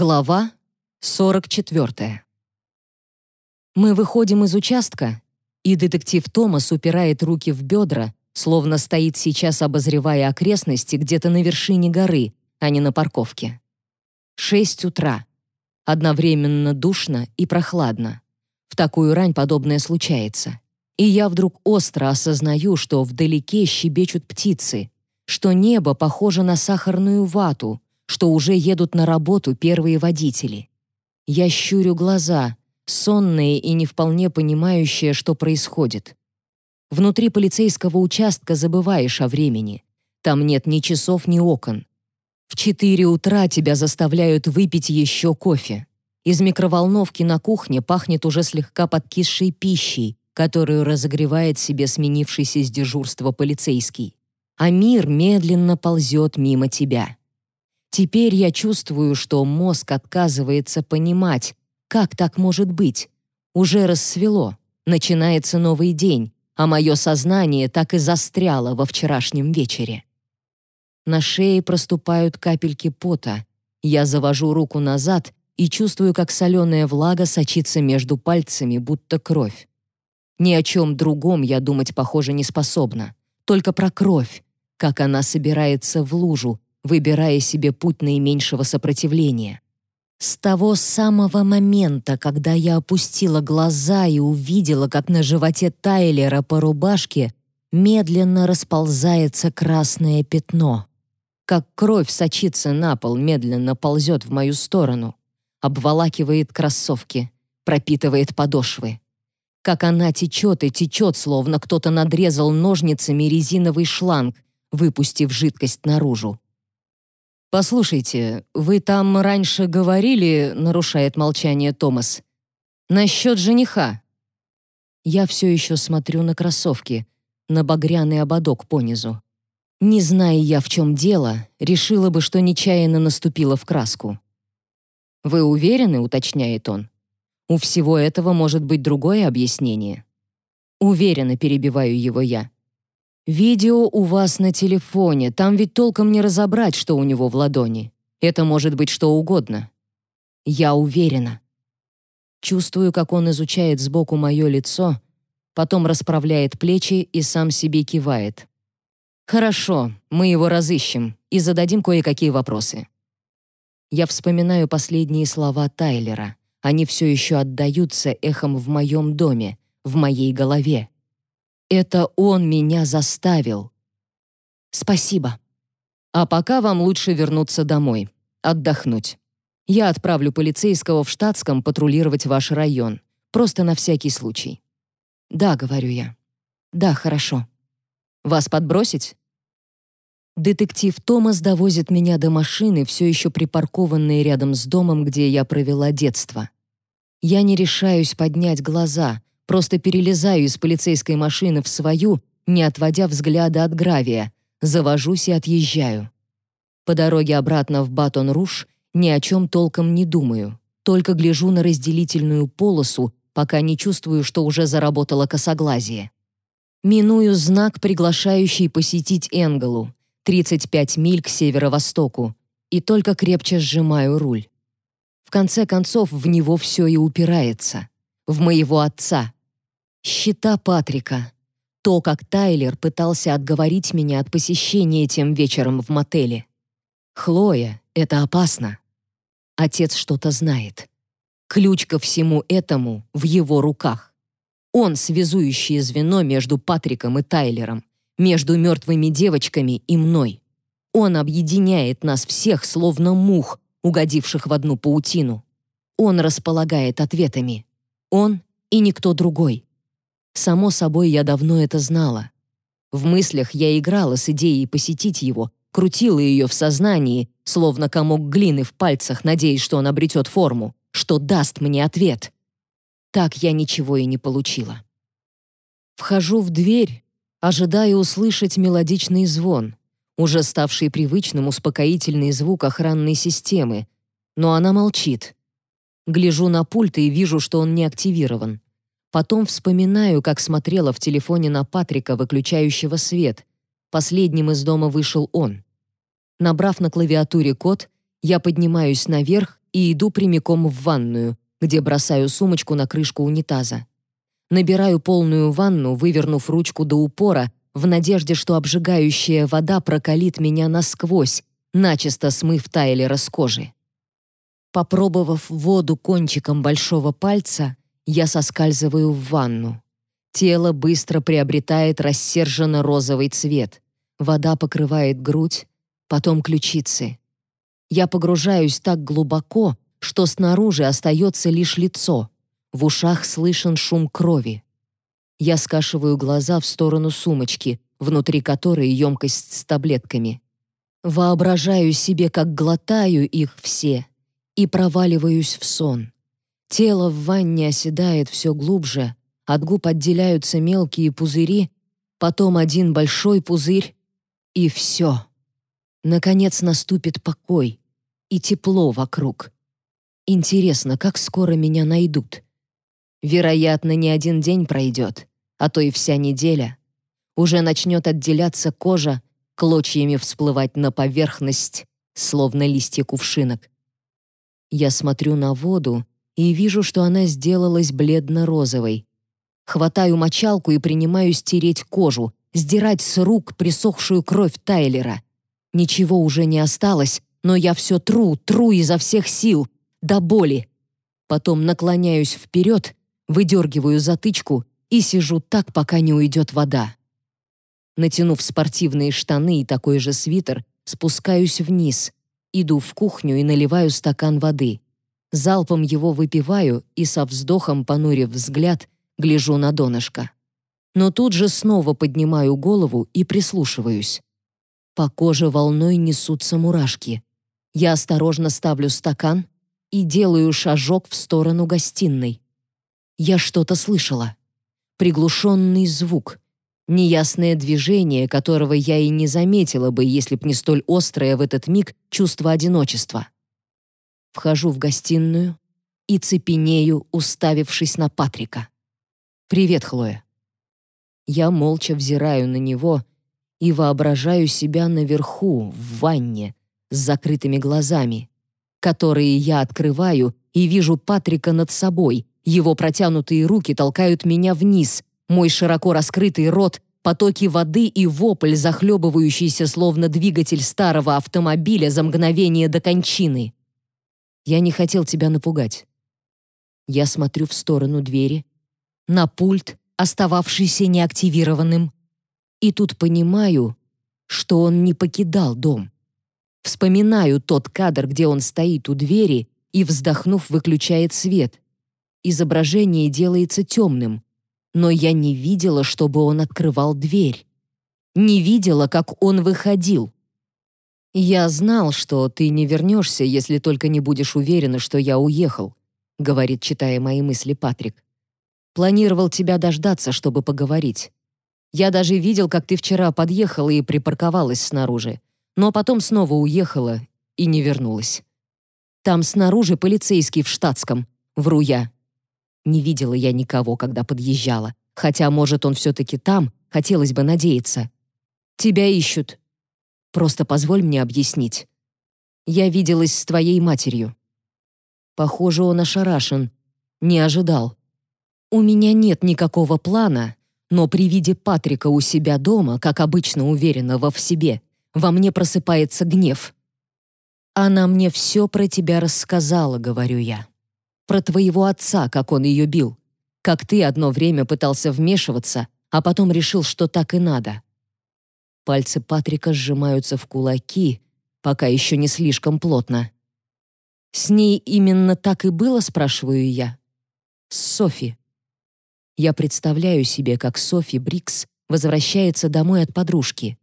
Глава 44. Мы выходим из участка, и детектив Томас упирает руки в бедра, словно стоит сейчас, обозревая окрестности где-то на вершине горы, а не на парковке. Шесть утра. Одновременно душно и прохладно. В такую рань подобное случается. И я вдруг остро осознаю, что вдалеке щебечут птицы, что небо похоже на сахарную вату — что уже едут на работу первые водители. Я щурю глаза, сонные и не вполне понимающие, что происходит. Внутри полицейского участка забываешь о времени. Там нет ни часов, ни окон. В четыре утра тебя заставляют выпить еще кофе. Из микроволновки на кухне пахнет уже слегка подкисшей пищей, которую разогревает себе сменившийся с дежурства полицейский. А мир медленно ползет мимо тебя. Теперь я чувствую, что мозг отказывается понимать, как так может быть. Уже рассвело, начинается новый день, а мое сознание так и застряло во вчерашнем вечере. На шее проступают капельки пота. Я завожу руку назад и чувствую, как соленая влага сочится между пальцами, будто кровь. Ни о чем другом я думать, похоже, не способна. Только про кровь, как она собирается в лужу, выбирая себе путь наименьшего сопротивления. С того самого момента, когда я опустила глаза и увидела, как на животе Тайлера по рубашке медленно расползается красное пятно. Как кровь сочится на пол, медленно ползет в мою сторону, обволакивает кроссовки, пропитывает подошвы. Как она течет и течет, словно кто-то надрезал ножницами резиновый шланг, выпустив жидкость наружу. «Послушайте, вы там раньше говорили, — нарушает молчание Томас, — насчет жениха». Я все еще смотрю на кроссовки, на багряный ободок понизу. Не зная я, в чем дело, решила бы, что нечаянно наступила в краску. «Вы уверены?» — уточняет он. «У всего этого может быть другое объяснение». «Уверенно», — перебиваю его я. Видео у вас на телефоне, там ведь толком не разобрать, что у него в ладони. Это может быть что угодно. Я уверена. Чувствую, как он изучает сбоку мое лицо, потом расправляет плечи и сам себе кивает. Хорошо, мы его разыщем и зададим кое-какие вопросы. Я вспоминаю последние слова Тайлера. Они все еще отдаются эхом в моем доме, в моей голове. Это он меня заставил. Спасибо. А пока вам лучше вернуться домой, отдохнуть. Я отправлю полицейского в штатском патрулировать ваш район, просто на всякий случай. Да, говорю я. Да, хорошо. Вас подбросить? Детектив Томас довозит меня до машины, все еще припаркованной рядом с домом, где я провела детство. Я не решаюсь поднять глаза, Просто перелезаю из полицейской машины в свою, не отводя взгляда от гравия, завожусь и отъезжаю. По дороге обратно в Батон-Руш ни о чем толком не думаю, только гляжу на разделительную полосу, пока не чувствую, что уже заработало косоглазие. Миную знак, приглашающий посетить Энголу, 35 миль к северо-востоку, и только крепче сжимаю руль. В конце концов, в него все и упирается. В моего отца, Счета Патрика. То, как Тайлер пытался отговорить меня от посещения тем вечером в мотеле. Хлоя, это опасно. Отец что-то знает. Ключ ко всему этому в его руках. Он связующее звено между Патриком и Тайлером, между мертвыми девочками и мной. Он объединяет нас всех, словно мух, угодивших в одну паутину. Он располагает ответами. Он и никто другой. Само собой, я давно это знала. В мыслях я играла с идеей посетить его, крутила ее в сознании, словно комок глины в пальцах, надеясь, что он обретет форму, что даст мне ответ. Так я ничего и не получила. Вхожу в дверь, ожидая услышать мелодичный звон, уже ставший привычным успокоительный звук охранной системы, но она молчит. Гляжу на пульт и вижу, что он не активирован. Потом вспоминаю, как смотрела в телефоне на Патрика, выключающего свет. Последним из дома вышел он. Набрав на клавиатуре код, я поднимаюсь наверх и иду прямиком в ванную, где бросаю сумочку на крышку унитаза. Набираю полную ванну, вывернув ручку до упора, в надежде, что обжигающая вода прокалит меня насквозь, начисто смыв Тайлера с кожи. Попробовав воду кончиком большого пальца, я соскальзываю в ванну. Тело быстро приобретает рассерженно-розовый цвет. Вода покрывает грудь, потом ключицы. Я погружаюсь так глубоко, что снаружи остается лишь лицо. В ушах слышен шум крови. Я скашиваю глаза в сторону сумочки, внутри которой емкость с таблетками. Воображаю себе, как глотаю их все, и проваливаюсь в сон. Тело в ванне оседает все глубже, от губ отделяются мелкие пузыри, потом один большой пузырь, и все. Наконец наступит покой и тепло вокруг. Интересно, как скоро меня найдут? Вероятно, не один день пройдет, а то и вся неделя. Уже начнет отделяться кожа, клочьями всплывать на поверхность, словно листья кувшинок. Я смотрю на воду и вижу, что она сделалась бледно-розовой. Хватаю мочалку и принимаю стереть кожу, сдирать с рук присохшую кровь Тайлера. Ничего уже не осталось, но я все тру, тру изо всех сил, до боли. Потом наклоняюсь вперед, выдергиваю затычку и сижу так, пока не уйдет вода. Натянув спортивные штаны и такой же свитер, спускаюсь вниз, иду в кухню и наливаю стакан воды. Залпом его выпиваю и со вздохом, понурив взгляд, гляжу на донышко. Но тут же снова поднимаю голову и прислушиваюсь. По коже волной несутся мурашки. Я осторожно ставлю стакан, и делаю шажок в сторону гостиной. Я что-то слышала. Приглушенный звук. Неясное движение, которого я и не заметила бы, если б не столь острое в этот миг чувство одиночества. Вхожу в гостиную и цепенею, уставившись на Патрика. «Привет, Хлоя». Я молча взираю на него и воображаю себя наверху, в ванне, с закрытыми глазами, которые я открываю и вижу Патрика над собой. Его протянутые руки толкают меня вниз. Мой широко раскрытый рот, потоки воды и вопль, захлебывающийся словно двигатель старого автомобиля за мгновение до кончины. Я не хотел тебя напугать. Я смотрю в сторону двери, на пульт, остававшийся неактивированным, и тут понимаю, что он не покидал дом. Вспоминаю тот кадр, где он стоит у двери и, вздохнув, выключает свет. Изображение делается темным, но я не видела, чтобы он открывал дверь. Не видела, как он выходил. «Я знал, что ты не вернешься, если только не будешь уверена, что я уехал», говорит, читая мои мысли Патрик. «Планировал тебя дождаться, чтобы поговорить. Я даже видел, как ты вчера подъехала и припарковалась снаружи но потом снова уехала и не вернулась. Там снаружи полицейский в штатском, вру я. Не видела я никого, когда подъезжала, хотя, может, он все-таки там, хотелось бы надеяться. Тебя ищут. Просто позволь мне объяснить. Я виделась с твоей матерью. Похоже, он ошарашен. Не ожидал. У меня нет никакого плана, но при виде Патрика у себя дома, как обычно уверенного в себе, во мне просыпается гнев. «Она мне все про тебя рассказала», — говорю я. «Про твоего отца, как он ее бил. Как ты одно время пытался вмешиваться, а потом решил, что так и надо». Пальцы Патрика сжимаются в кулаки, пока еще не слишком плотно. «С ней именно так и было?» — спрашиваю я. «С Софи». Я представляю себе, как Софи Брикс возвращается домой от подружки.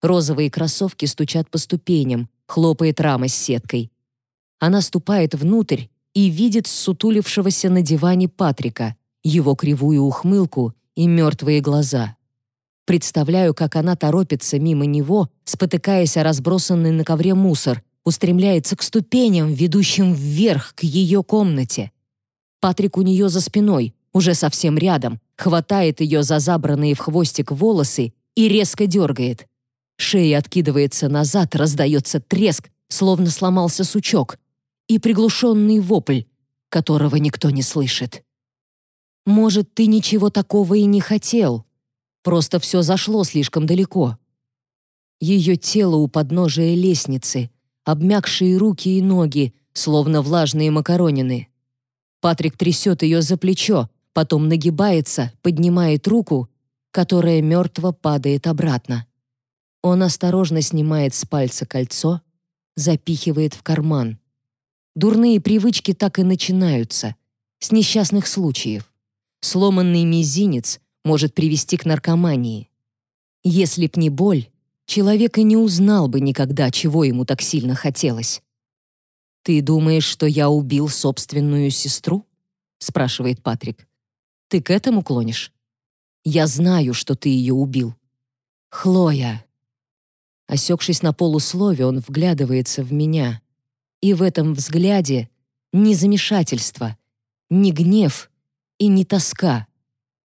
Розовые кроссовки стучат по ступеням, хлопает рама с сеткой. Она ступает внутрь и видит сутулившегося на диване Патрика, его кривую ухмылку и мертвые глаза. Представляю, как она торопится мимо него, спотыкаясь о разбросанный на ковре мусор, устремляется к ступеням, ведущим вверх, к ее комнате. Патрик у нее за спиной, уже совсем рядом, хватает ее за забранные в хвостик волосы и резко дергает. Шея откидывается назад, раздается треск, словно сломался сучок. и приглушенный вопль, которого никто не слышит. Может, ты ничего такого и не хотел, просто все зашло слишком далеко. Ее тело у подножия лестницы, обмякшие руки и ноги, словно влажные макаронины. Патрик трясет ее за плечо, потом нагибается, поднимает руку, которая мертво падает обратно. Он осторожно снимает с пальца кольцо, запихивает в карман. Дурные привычки так и начинаются, с несчастных случаев. Сломанный мизинец может привести к наркомании. Если б не боль, человек и не узнал бы никогда, чего ему так сильно хотелось. «Ты думаешь, что я убил собственную сестру?» — спрашивает Патрик. «Ты к этому клонишь?» «Я знаю, что ты ее убил». «Хлоя!» Осекшись на полуслове, он вглядывается в меня. И в этом взгляде ни замешательство, ни гнев и ни тоска.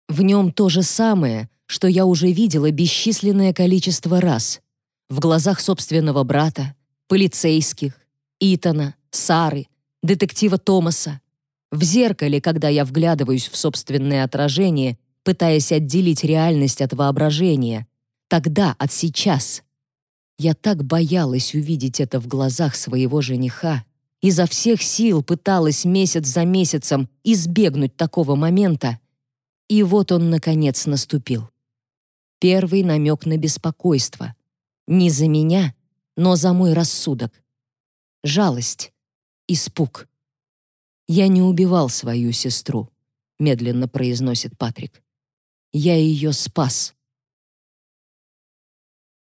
В нем то же самое, что я уже видела бесчисленное количество раз. В глазах собственного брата, полицейских, Итана, Сары, детектива Томаса. В зеркале, когда я вглядываюсь в собственное отражение, пытаясь отделить реальность от воображения. Тогда, от сейчас. Я так боялась увидеть это в глазах своего жениха. Изо всех сил пыталась месяц за месяцем избегнуть такого момента. И вот он, наконец, наступил. Первый намек на беспокойство. Не за меня, но за мой рассудок. Жалость. Испуг. «Я не убивал свою сестру», — медленно произносит Патрик. «Я ее спас».